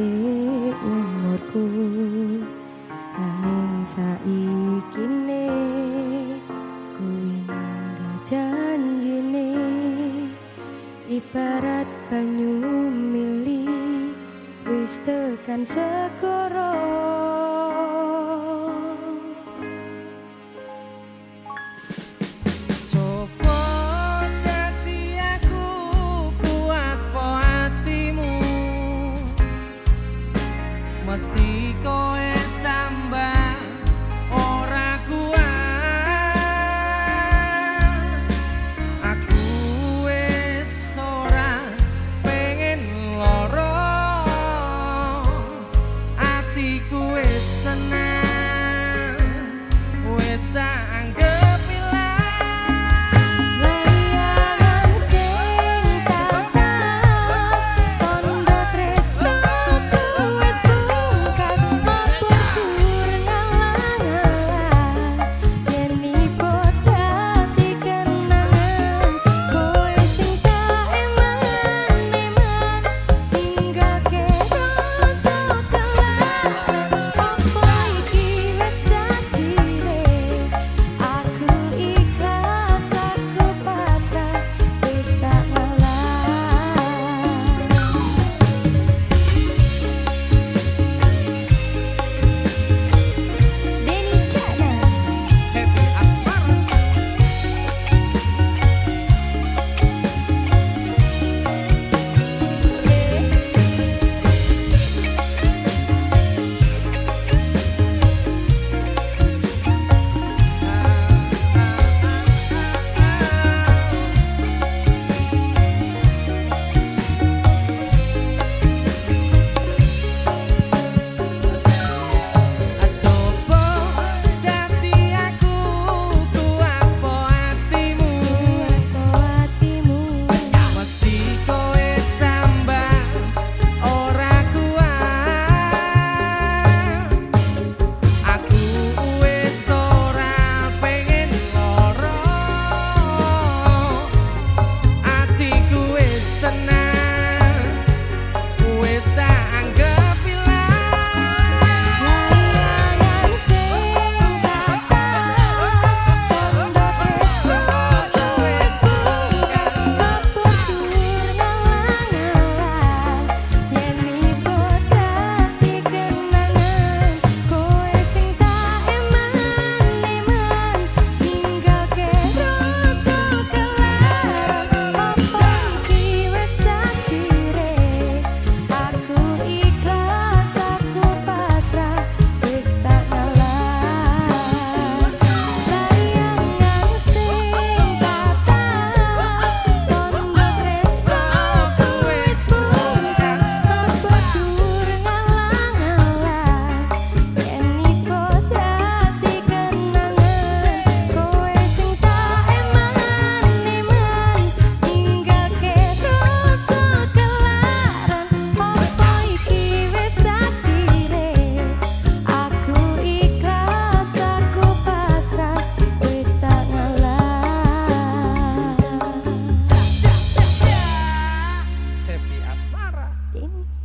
pungkase umurku. Nanging saiki ne kuwi ninggal janjine. Ibarat banyu mili wis tekan segoro happy asmara. ini.